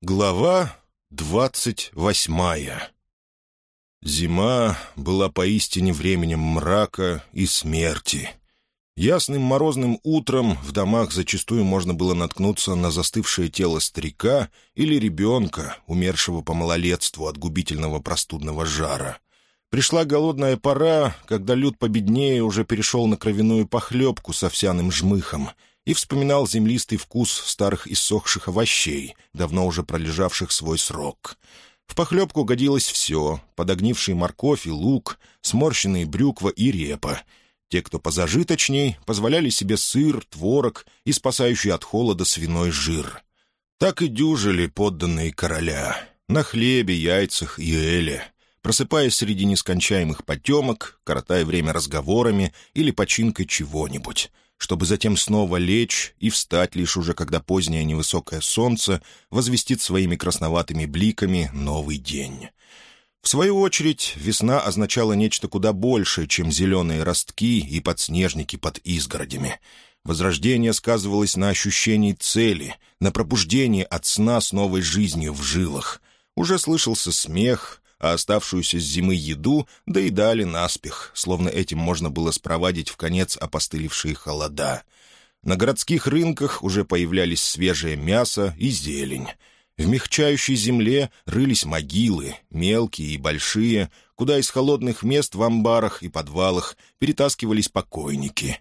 Глава двадцать восьмая Зима была поистине временем мрака и смерти. Ясным морозным утром в домах зачастую можно было наткнуться на застывшее тело старика или ребенка, умершего по малолетству от губительного простудного жара. Пришла голодная пора, когда люд победнее уже перешел на кровяную похлебку с овсяным жмыхом — и вспоминал землистый вкус старых иссохших овощей, давно уже пролежавших свой срок. В похлебку годилось все — подогнивший морковь и лук, сморщенные брюква и репа. Те, кто позажиточней, позволяли себе сыр, творог и спасающий от холода свиной жир. Так и дюжили подданные короля — на хлебе, яйцах и эле — просыпаясь среди нескончаемых потемок, коротая время разговорами или починкой чего-нибудь чтобы затем снова лечь и встать лишь уже, когда позднее невысокое солнце возвестит своими красноватыми бликами новый день. В свою очередь, весна означала нечто куда большее, чем зеленые ростки и подснежники под изгородями. Возрождение сказывалось на ощущении цели, на пробуждении от сна с новой жизнью в жилах. Уже слышался смех, а оставшуюся с зимы еду доедали наспех, словно этим можно было спровадить в конец опостылевшие холода. На городских рынках уже появлялись свежее мясо и зелень. В мягчающей земле рылись могилы, мелкие и большие, куда из холодных мест в амбарах и подвалах перетаскивались покойники.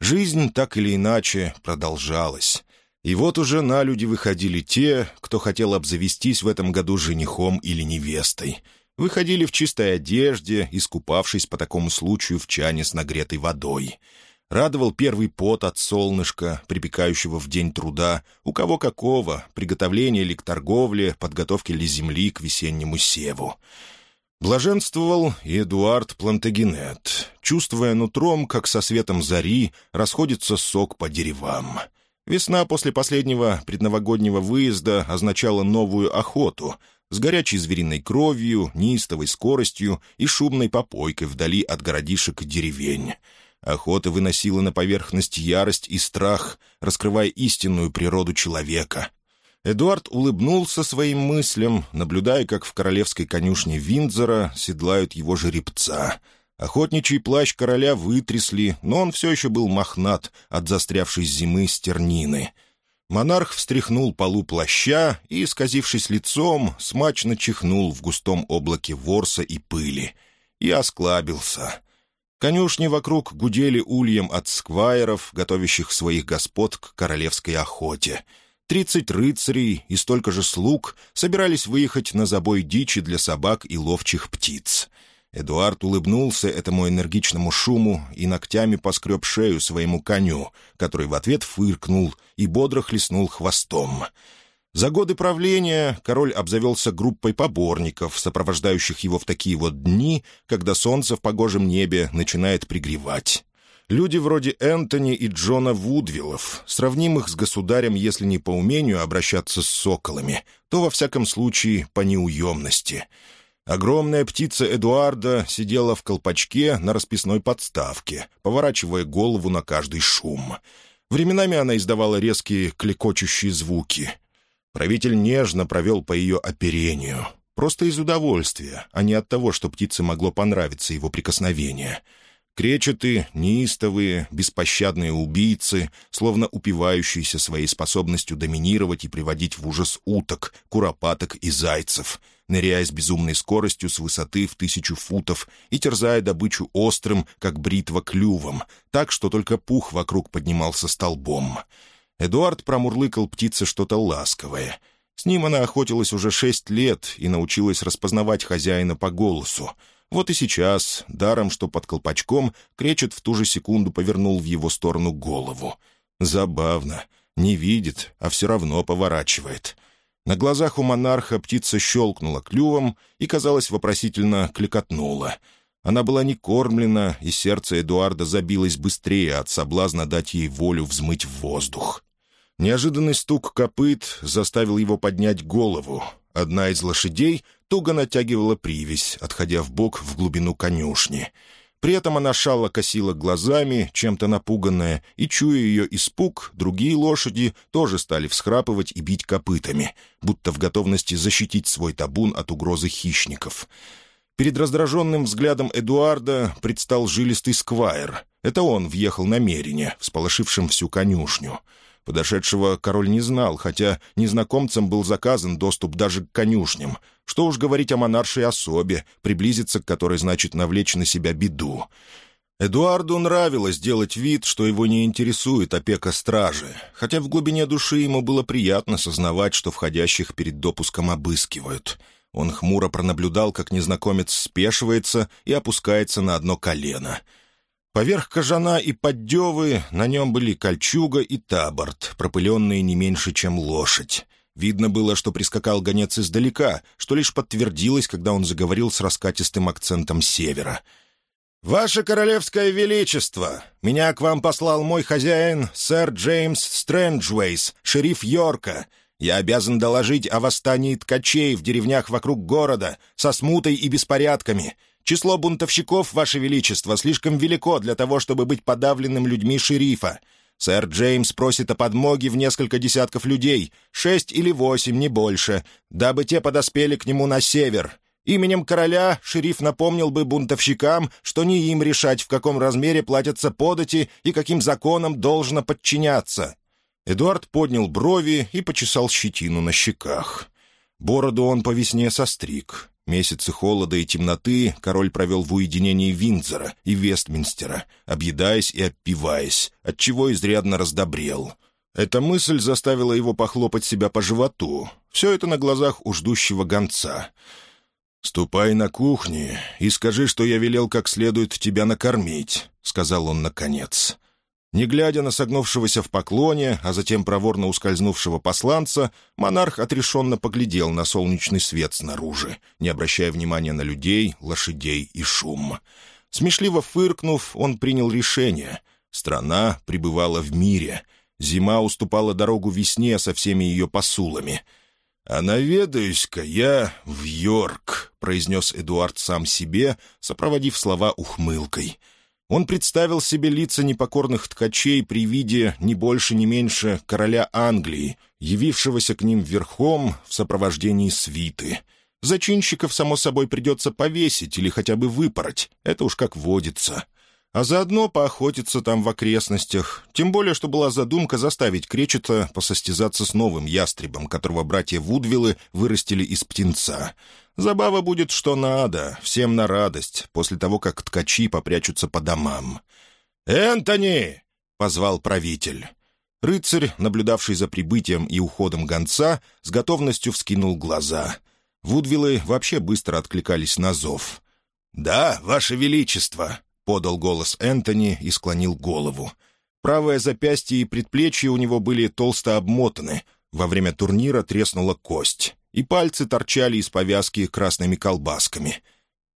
Жизнь так или иначе продолжалась. И вот уже на люди выходили те, кто хотел обзавестись в этом году женихом или невестой. Выходили в чистой одежде, искупавшись по такому случаю в чане с нагретой водой. Радовал первый пот от солнышка, припекающего в день труда, у кого какого, приготовление ли к торговле, подготовке ли земли к весеннему севу. Блаженствовал Эдуард Плантагенет, чувствуя нутром, как со светом зари расходится сок по деревам. — Весна после последнего предновогоднего выезда означала новую охоту с горячей звериной кровью, неистовой скоростью и шумной попойкой вдали от городишек и деревень. Охота выносила на поверхность ярость и страх, раскрывая истинную природу человека. Эдуард улыбнулся своим мыслям, наблюдая, как в королевской конюшне Виндзора седлают его жеребца — Охотничий плащ короля вытрясли, но он все еще был мохнат от застрявшей зимы стернины. Монарх встряхнул полу плаща и, исказившись лицом, смачно чихнул в густом облаке ворса и пыли. И осклабился. Конюшни вокруг гудели ульем от сквайров, готовящих своих господ к королевской охоте. Тридцать рыцарей и столько же слуг собирались выехать на забой дичи для собак и ловчих птиц. Эдуард улыбнулся этому энергичному шуму и ногтями поскреб шею своему коню, который в ответ фыркнул и бодро хлестнул хвостом. За годы правления король обзавелся группой поборников, сопровождающих его в такие вот дни, когда солнце в погожем небе начинает пригревать. Люди вроде Энтони и Джона Вудвиллов, сравнимых с государем, если не по умению обращаться с соколами, то, во всяком случае, по неуемности — Огромная птица Эдуарда сидела в колпачке на расписной подставке, поворачивая голову на каждый шум. Временами она издавала резкие клекочущие звуки. Правитель нежно провел по ее оперению. Просто из удовольствия, а не от того, что птице могло понравиться его прикосновение. Кречеты, неистовые, беспощадные убийцы, словно упивающиеся своей способностью доминировать и приводить в ужас уток, куропаток и зайцев — ныряя с безумной скоростью с высоты в тысячу футов и терзая добычу острым, как бритва, клювом, так, что только пух вокруг поднимался столбом. Эдуард промурлыкал птице что-то ласковое. С ним она охотилась уже шесть лет и научилась распознавать хозяина по голосу. Вот и сейчас, даром что под колпачком, кречет в ту же секунду повернул в его сторону голову. Забавно. Не видит, а все равно поворачивает. На глазах у монарха птица щелкнула клювом и, казалось, вопросительно кликотнула. Она была не кормлена, и сердце Эдуарда забилось быстрее от соблазна дать ей волю взмыть в воздух. Неожиданный стук копыт заставил его поднять голову. Одна из лошадей туго натягивала привязь, отходя в бок в глубину конюшни — при этом она шала косила глазами, чем-то напуганная, и, чуя ее испуг, другие лошади тоже стали всхрапывать и бить копытами, будто в готовности защитить свой табун от угрозы хищников. Перед раздраженным взглядом Эдуарда предстал жилистый сквайр. Это он въехал намеренно, всполошившим всю конюшню — Подошедшего король не знал, хотя незнакомцам был заказан доступ даже к конюшням. Что уж говорить о монаршей особе, приблизиться к которой значит навлечь на себя беду. Эдуарду нравилось делать вид, что его не интересует опека стражи, хотя в глубине души ему было приятно сознавать, что входящих перед допуском обыскивают. Он хмуро пронаблюдал, как незнакомец спешивается и опускается на одно колено — Поверх кожана и поддевы на нем были кольчуга и таборт, пропыленные не меньше, чем лошадь. Видно было, что прискакал гонец издалека, что лишь подтвердилось, когда он заговорил с раскатистым акцентом севера. «Ваше королевское величество! Меня к вам послал мой хозяин, сэр Джеймс Стрэнджвейс, шериф Йорка. Я обязан доложить о восстании ткачей в деревнях вокруг города, со смутой и беспорядками. Число бунтовщиков, Ваше Величество, слишком велико для того, чтобы быть подавленным людьми шерифа. Сэр Джеймс просит о подмоге в несколько десятков людей, шесть или восемь, не больше, дабы те подоспели к нему на север. Именем короля шериф напомнил бы бунтовщикам, что не им решать, в каком размере платятся подати и каким законам должно подчиняться. Эдуард поднял брови и почесал щетину на щеках. Бороду он по весне состриг. Месяцы холода и темноты король провел в уединении Виндзора и Вестминстера, объедаясь и опиваясь, отчего изрядно раздобрел. Эта мысль заставила его похлопать себя по животу. Все это на глазах у ждущего гонца. «Ступай на кухню и скажи, что я велел как следует тебя накормить», — сказал он наконец. Не глядя на согнувшегося в поклоне, а затем проворно ускользнувшего посланца, монарх отрешенно поглядел на солнечный свет снаружи, не обращая внимания на людей, лошадей и шум. Смешливо фыркнув, он принял решение. Страна пребывала в мире. Зима уступала дорогу весне со всеми ее посулами. «А наведаюсь-ка я в Йорк», — произнес Эдуард сам себе, сопроводив слова ухмылкой — он представил себе лица непокорных ткачей при виде не больше, ни меньше короля Англии, явившегося к ним верхом в сопровождении свиты. Зачинщиков, само собой, придется повесить или хотя бы выпороть, это уж как водится. А заодно поохотиться там в окрестностях, тем более, что была задумка заставить Кречета посостязаться с новым ястребом, которого братья Вудвиллы вырастили из птенца — Забава будет что надо, всем на радость, после того, как ткачи попрячутся по домам. «Энтони!» — позвал правитель. Рыцарь, наблюдавший за прибытием и уходом гонца, с готовностью вскинул глаза. Вудвиллы вообще быстро откликались на зов. «Да, ваше величество!» — подал голос Энтони и склонил голову. Правое запястье и предплечье у него были толсто обмотаны. Во время турнира треснула кость и пальцы торчали из повязки красными колбасками.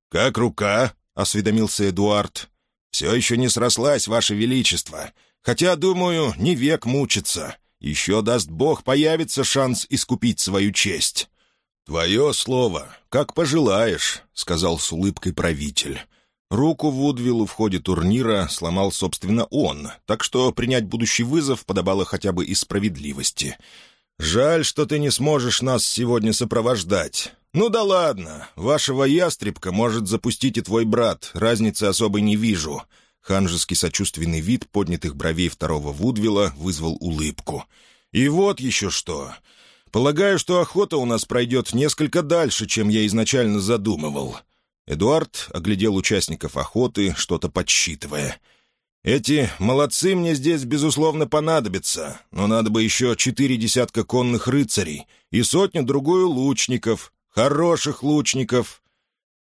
«Как рука?» — осведомился Эдуард. «Все еще не срослась, Ваше Величество. Хотя, думаю, не век мучиться. Еще, даст Бог, появится шанс искупить свою честь». «Твое слово, как пожелаешь», — сказал с улыбкой правитель. Руку Вудвиллу в ходе турнира сломал, собственно, он, так что принять будущий вызов подобало хотя бы из справедливости. «Жаль, что ты не сможешь нас сегодня сопровождать. Ну да ладно, вашего ястребка может запустить и твой брат, разницы особой не вижу». Ханжеский сочувственный вид поднятых бровей второго Вудвилла вызвал улыбку. «И вот еще что. Полагаю, что охота у нас пройдет несколько дальше, чем я изначально задумывал». Эдуард оглядел участников охоты, что-то подсчитывая – эти молодцы мне здесь, безусловно, понадобятся, но надо бы еще четыре десятка конных рыцарей и сотню-другую лучников, хороших лучников.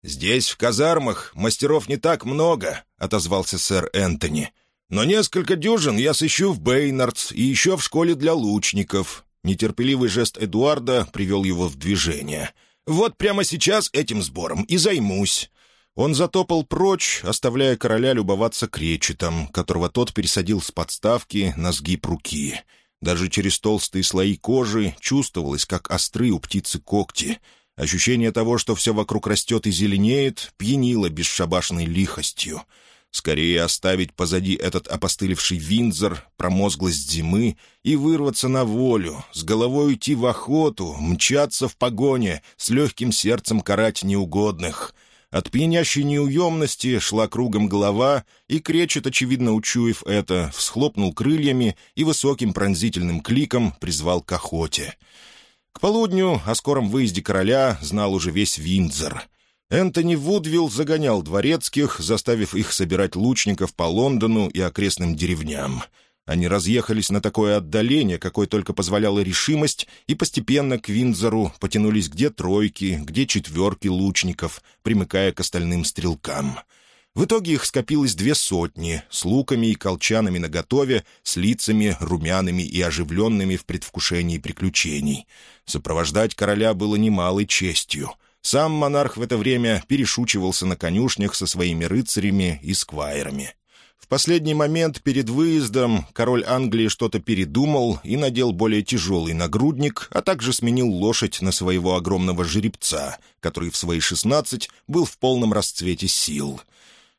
«Здесь, в казармах, мастеров не так много», — отозвался сэр Энтони. «Но несколько дюжин я сыщу в Бейнардс и еще в школе для лучников». Нетерпеливый жест Эдуарда привел его в движение. «Вот прямо сейчас этим сбором и займусь. Он затопал прочь, оставляя короля любоваться кречетом, которого тот пересадил с подставки на сгиб руки. Даже через толстые слои кожи чувствовалось, как остры у птицы когти. Ощущение того, что все вокруг растет и зеленеет, пьянило бесшабашной лихостью. Скорее оставить позади этот опостылевший Винзор, промозглость зимы, и вырваться на волю, с головой уйти в охоту, мчаться в погоне, с легким сердцем карать неугодных — от пьянящей неуемности шла кругом голова, и кречет, очевидно учуяв это, всхлопнул крыльями и высоким пронзительным кликом призвал к охоте. К полудню о скором выезде короля знал уже весь Виндзор. Энтони Вудвилл загонял дворецких, заставив их собирать лучников по Лондону и окрестным деревням — они разъехались на такое отдаление, какое только позволяла решимость, и постепенно к Винзору потянулись где тройки, где четверки лучников, примыкая к остальным стрелкам. В итоге их скопилось две сотни, с луками и колчанами наготове, с лицами, румяными и оживленными в предвкушении приключений. Сопровождать короля было немалой честью. Сам монарх в это время перешучивался на конюшнях со своими рыцарями и сквайрами — в последний момент перед выездом король Англии что-то передумал и надел более тяжелый нагрудник, а также сменил лошадь на своего огромного жеребца, который в свои 16 был в полном расцвете сил.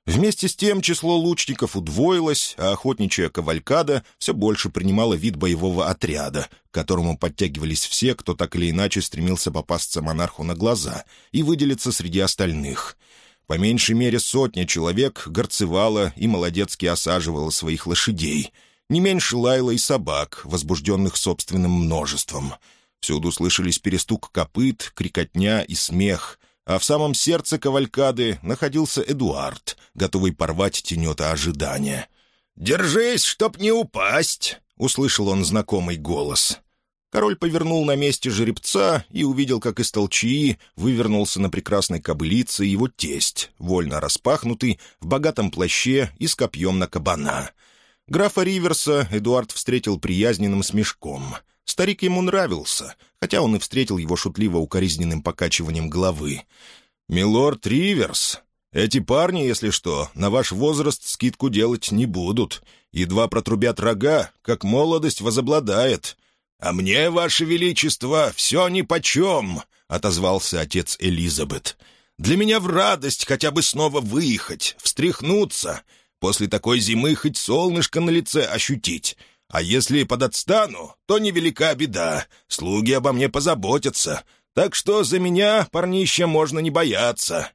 Вместе с тем число лучников удвоилось, а охотничья кавалькада все больше принимала вид боевого отряда, к которому подтягивались все, кто так или иначе стремился попасться монарху на глаза и выделиться среди остальных — по меньшей мере сотня человек горцевала и молодецки осаживала своих лошадей. Не меньше лаяло и собак, возбужденных собственным множеством. Всюду слышались перестук копыт, крикотня и смех. А в самом сердце кавалькады находился Эдуард, готовый порвать тенета ожидания. «Держись, чтоб не упасть!» — услышал он знакомый голос. Король повернул на месте жеребца и увидел, как из толчии вывернулся на прекрасной кобылице его тесть, вольно распахнутый, в богатом плаще и с копьем на кабана. Графа Риверса Эдуард встретил приязненным смешком. Старик ему нравился, хотя он и встретил его шутливо-укоризненным покачиванием головы. «Милорд Риверс, эти парни, если что, на ваш возраст скидку делать не будут. Едва протрубят рога, как молодость возобладает». «А мне, Ваше Величество, все нипочем», — отозвался отец Элизабет. «Для меня в радость хотя бы снова выехать, встряхнуться, после такой зимы хоть солнышко на лице ощутить. А если подотстану, то невелика беда, слуги обо мне позаботятся, так что за меня, парнище можно не бояться».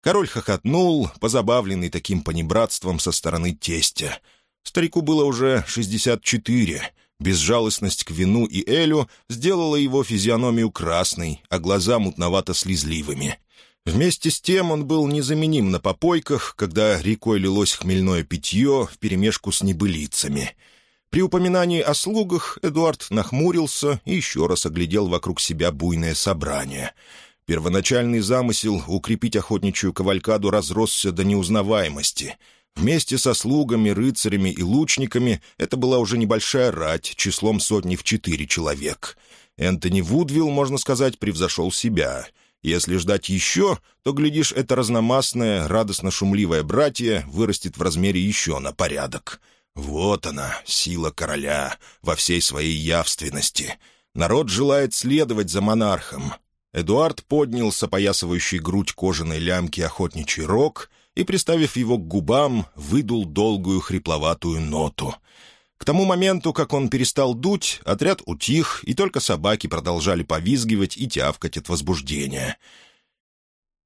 Король хохотнул, позабавленный таким понебратством со стороны тестя. Старику было уже шестьдесят четыре, Безжалостность к вину и Элю сделала его физиономию красной, а глаза мутновато-слезливыми. Вместе с тем он был незаменим на попойках, когда рекой лилось хмельное питье вперемешку с небылицами. При упоминании о слугах Эдуард нахмурился и еще раз оглядел вокруг себя буйное собрание. Первоначальный замысел укрепить охотничью кавалькаду разросся до неузнаваемости — Вместе со слугами, рыцарями и лучниками это была уже небольшая рать числом сотни в четыре человек. Энтони Вудвилл, можно сказать, превзошел себя. Если ждать еще, то, глядишь, это разномастное, радостно-шумливое братье вырастет в размере еще на порядок. Вот она, сила короля, во всей своей явственности. Народ желает следовать за монархом. Эдуард поднял сопоясывающий грудь кожаной лямки охотничий рог и, приставив его к губам, выдул долгую хрипловатую ноту. К тому моменту, как он перестал дуть, отряд утих, и только собаки продолжали повизгивать и тявкать от возбуждения.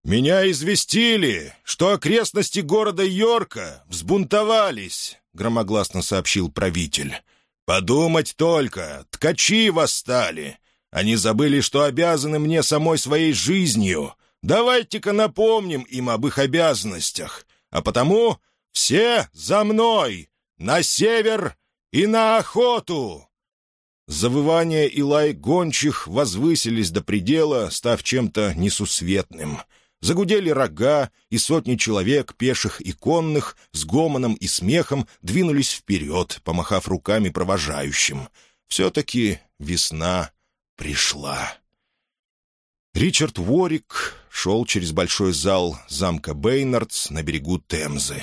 «Меня известили, что окрестности города Йорка взбунтовались», — громогласно сообщил правитель. «Подумать только, ткачи восстали. Они забыли, что обязаны мне самой своей жизнью. Давайте-ка напомним им об их обязанностях, а потому все за мной, на север и на охоту!» Завывания и лай гончих возвысились до предела, став чем-то несусветным. Загудели рога, и сотни человек, пеших и конных, с гомоном и смехом двинулись вперед, помахав руками провожающим. Все-таки весна пришла. Ричард Ворик шел через большой зал замка Бейнардс на берегу Темзы.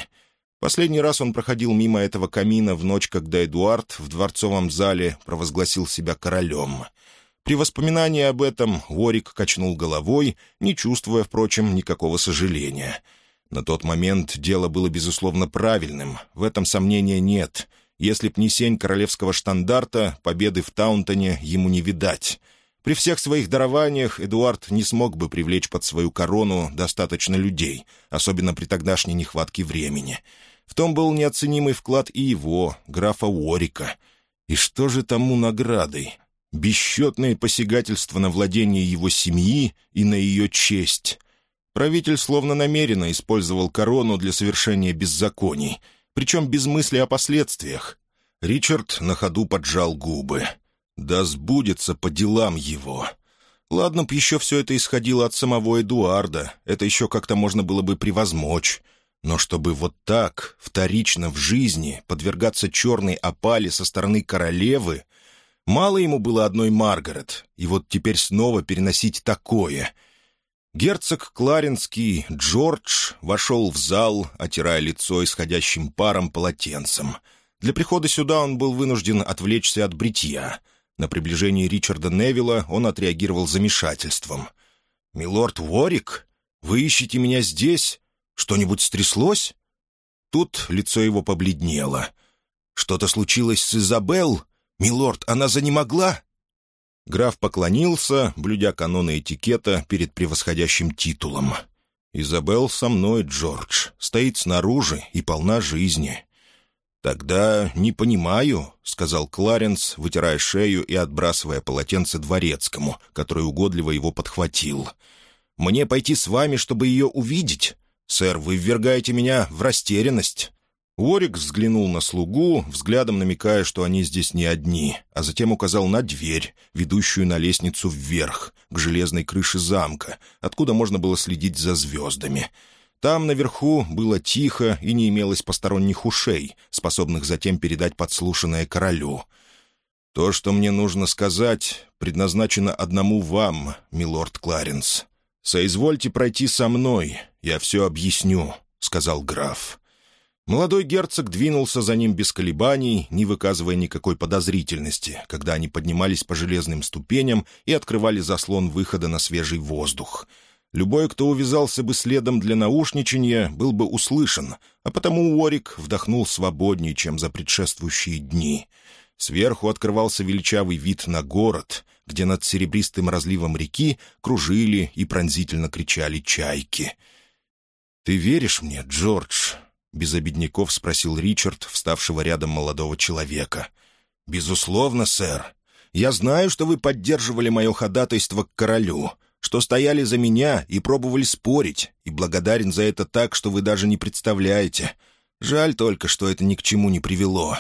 Последний раз он проходил мимо этого камина в ночь, когда Эдуард в дворцовом зале провозгласил себя королем. При воспоминании об этом Уорик качнул головой, не чувствуя, впрочем, никакого сожаления. На тот момент дело было, безусловно, правильным, в этом сомнения нет. Если б не сень королевского штандарта, победы в Таунтоне ему не видать — при всех своих дарованиях Эдуард не смог бы привлечь под свою корону достаточно людей, особенно при тогдашней нехватке времени. В том был неоценимый вклад и его, графа Уорика. И что же тому наградой? Бесчетные посягательства на владение его семьи и на ее честь. Правитель словно намеренно использовал корону для совершения беззаконий, причем без мысли о последствиях. Ричард на ходу поджал губы — да сбудется по делам его. Ладно б еще все это исходило от самого Эдуарда, это еще как-то можно было бы превозмочь. Но чтобы вот так, вторично в жизни, подвергаться черной опале со стороны королевы, мало ему было одной Маргарет, и вот теперь снова переносить такое. Герцог Кларенский Джордж вошел в зал, отирая лицо исходящим паром полотенцем. Для прихода сюда он был вынужден отвлечься от бритья — на приближение Ричарда Невилла он отреагировал замешательством. «Милорд Ворик, вы ищете меня здесь? Что-нибудь стряслось?» Тут лицо его побледнело. «Что-то случилось с Изабелл? Милорд, она занемогла?» Граф поклонился, блюдя каноны этикета перед превосходящим титулом. «Изабелл со мной, Джордж, стоит снаружи и полна жизни. «Тогда не понимаю», — сказал Кларенс, вытирая шею и отбрасывая полотенце дворецкому, который угодливо его подхватил. «Мне пойти с вами, чтобы ее увидеть? Сэр, вы ввергаете меня в растерянность». Уорик взглянул на слугу, взглядом намекая, что они здесь не одни, а затем указал на дверь, ведущую на лестницу вверх, к железной крыше замка, откуда можно было следить за звездами — там, наверху, было тихо и не имелось посторонних ушей, способных затем передать подслушанное королю. «То, что мне нужно сказать, предназначено одному вам, милорд Кларенс. Соизвольте пройти со мной, я все объясню», — сказал граф. Молодой герцог двинулся за ним без колебаний, не выказывая никакой подозрительности, когда они поднимались по железным ступеням и открывали заслон выхода на свежий воздух — Любой, кто увязался бы следом для наушничания, был бы услышан, а потому Уорик вдохнул свободнее, чем за предшествующие дни. Сверху открывался величавый вид на город, где над серебристым разливом реки кружили и пронзительно кричали чайки. «Ты веришь мне, Джордж?» — без обедняков спросил Ричард, вставшего рядом молодого человека. «Безусловно, сэр. Я знаю, что вы поддерживали мое ходатайство к королю» что стояли за меня и пробовали спорить, и благодарен за это так, что вы даже не представляете. Жаль только, что это ни к чему не привело.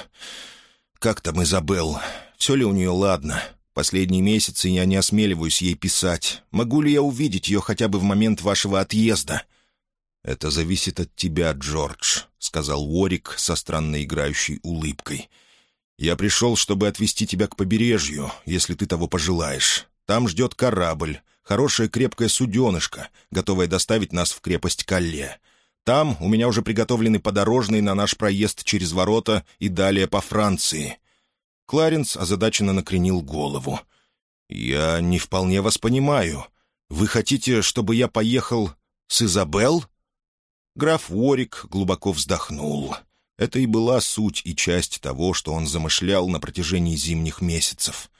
Как там Изабелл? Все ли у нее ладно? Последние месяцы я не осмеливаюсь ей писать. Могу ли я увидеть ее хотя бы в момент вашего отъезда?» «Это зависит от тебя, Джордж», — сказал Уорик со странно играющей улыбкой. «Я пришел, чтобы отвезти тебя к побережью, если ты того пожелаешь. Там ждет корабль хорошая крепкая суденышка, готовая доставить нас в крепость Калле. Там у меня уже приготовлены подорожные на наш проезд через ворота и далее по Франции». Кларенс озадаченно накренил голову. «Я не вполне вас понимаю. Вы хотите, чтобы я поехал с Изабел?» Граф Уорик глубоко вздохнул. Это и была суть и часть того, что он замышлял на протяжении зимних месяцев.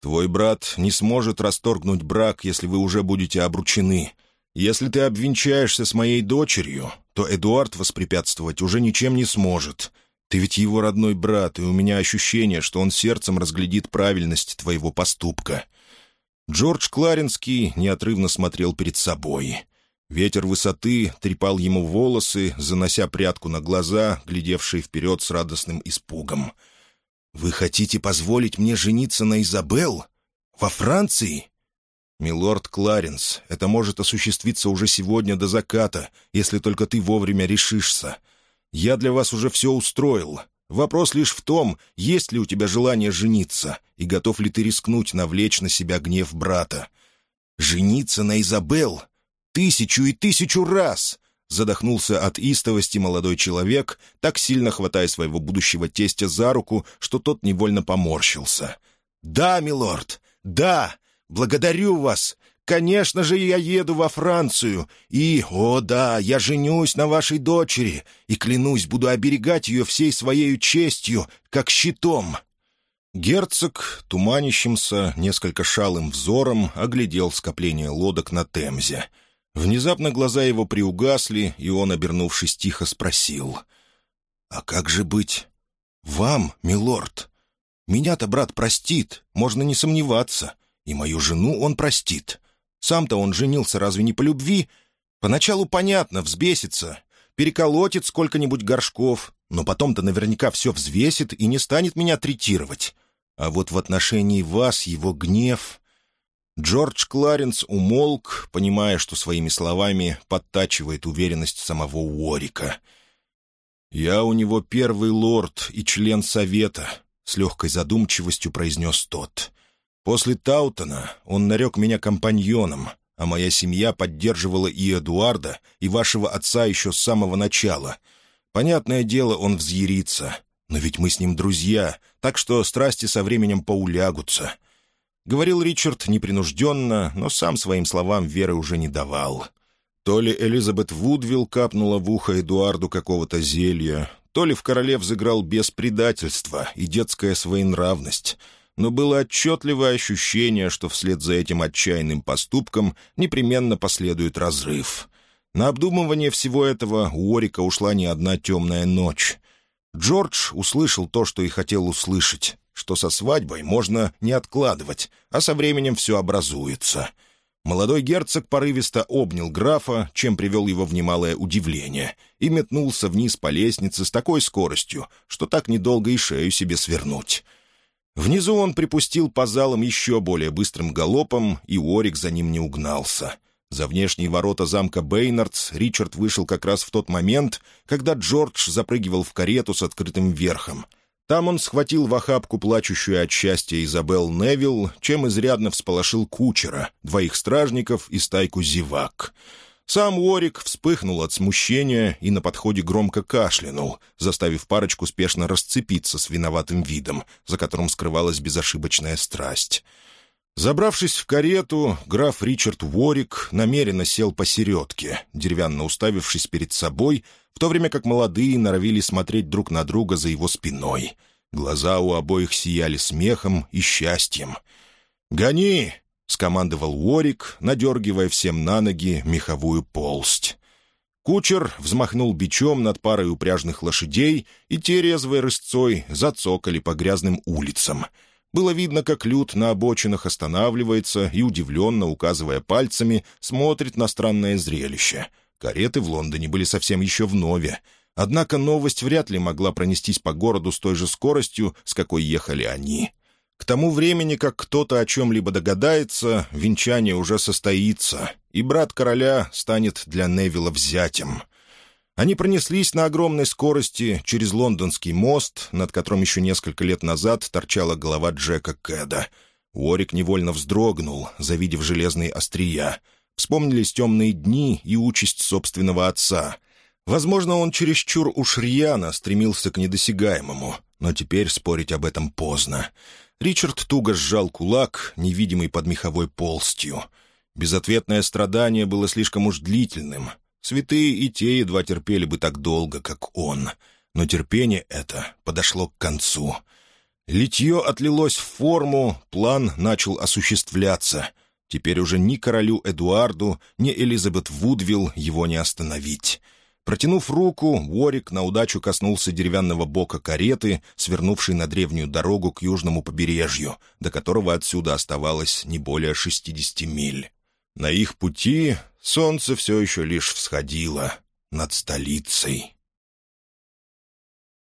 Твой брат не сможет расторгнуть брак, если вы уже будете обручены. Если ты обвенчаешься с моей дочерью, то Эдуард воспрепятствовать уже ничем не сможет. Ты ведь его родной брат, и у меня ощущение, что он сердцем разглядит правильность твоего поступка». Джордж Кларенский неотрывно смотрел перед собой. Ветер высоты трепал ему волосы, занося прятку на глаза, глядевшие вперед с радостным испугом — «Вы хотите позволить мне жениться на Изабелл? Во Франции?» «Милорд Кларенс, это может осуществиться уже сегодня до заката, если только ты вовремя решишься. Я для вас уже все устроил. Вопрос лишь в том, есть ли у тебя желание жениться, и готов ли ты рискнуть навлечь на себя гнев брата. Жениться на Изабелл? Тысячу и тысячу раз! Задохнулся от истовости молодой человек, так сильно хватая своего будущего тестя за руку, что тот невольно поморщился. «Да, милорд, да! Благодарю вас! Конечно же, я еду во Францию! И, о да, я женюсь на вашей дочери! И, клянусь, буду оберегать ее всей своей честью, как щитом!» Герцог, туманящимся, несколько шалым взором, оглядел скопление лодок на Темзе — Внезапно глаза его приугасли, и он, обернувшись, тихо спросил. «А как же быть? Вам, милорд? Меня-то брат простит, можно не сомневаться. И мою жену он простит. Сам-то он женился разве не по любви? Поначалу, понятно, взбесится, переколотит сколько-нибудь горшков, но потом-то наверняка все взвесит и не станет меня третировать. А вот в отношении вас его гнев Джордж Кларенс умолк, понимая, что своими словами подтачивает уверенность самого Уорика. «Я у него первый лорд и член совета», — с легкой задумчивостью произнес тот. «После Таутона он нарек меня компаньоном, а моя семья поддерживала и Эдуарда, и вашего отца еще с самого начала. Понятное дело, он взъярится, но ведь мы с ним друзья, так что страсти со временем поулягутся». Говорил Ричард непринужденно, но сам своим словам веры уже не давал. То ли Элизабет Вудвилл капнула в ухо Эдуарду какого-то зелья, то ли в королев взыграл без предательства и детская своенравность, но было отчетливое ощущение, что вслед за этим отчаянным поступком непременно последует разрыв. На обдумывание всего этого у Орика ушла не одна темная ночь. Джордж услышал то, что и хотел услышать что со свадьбой можно не откладывать, а со временем все образуется. Молодой герцог порывисто обнял графа, чем привел его в немалое удивление, и метнулся вниз по лестнице с такой скоростью, что так недолго и шею себе свернуть. Внизу он припустил по залам еще более быстрым галопом, и Уорик за ним не угнался. За внешние ворота замка Бейнардс Ричард вышел как раз в тот момент, когда Джордж запрыгивал в карету с открытым верхом — там он схватил в охапку плачущую от счастья Изабел Невилл, чем изрядно всполошил кучера, двоих стражников и стайку зевак. Сам Уорик вспыхнул от смущения и на подходе громко кашлянул, заставив парочку спешно расцепиться с виноватым видом, за которым скрывалась безошибочная страсть. Забравшись в карету, граф Ричард Ворик намеренно сел посередке, деревянно уставившись перед собой, в то время как молодые норовили смотреть друг на друга за его спиной. Глаза у обоих сияли смехом и счастьем. «Гони!» — скомандовал Ворик, надергивая всем на ноги меховую полсть. Кучер взмахнул бичом над парой упряжных лошадей, и те резвой рысцой зацокали по грязным улицам — было видно, как Люд на обочинах останавливается и, удивленно указывая пальцами, смотрит на странное зрелище. Кареты в Лондоне были совсем еще в нове. Однако новость вряд ли могла пронестись по городу с той же скоростью, с какой ехали они. К тому времени, как кто-то о чем-либо догадается, венчание уже состоится, и брат короля станет для Невилла взятем — они пронеслись на огромной скорости через лондонский мост, над которым еще несколько лет назад торчала голова Джека Кэда. Уорик невольно вздрогнул, завидев железные острия. Вспомнились темные дни и участь собственного отца. Возможно, он чересчур уж рьяно стремился к недосягаемому, но теперь спорить об этом поздно. Ричард туго сжал кулак, невидимый под меховой полстью. Безответное страдание было слишком уж длительным. Святые и те едва терпели бы так долго, как он. Но терпение это подошло к концу. Литье отлилось в форму, план начал осуществляться. Теперь уже ни королю Эдуарду, ни Элизабет Вудвилл его не остановить. Протянув руку, Уорик на удачу коснулся деревянного бока кареты, свернувшей на древнюю дорогу к южному побережью, до которого отсюда оставалось не более 60 миль. На их пути солнце все еще лишь всходило над столицей.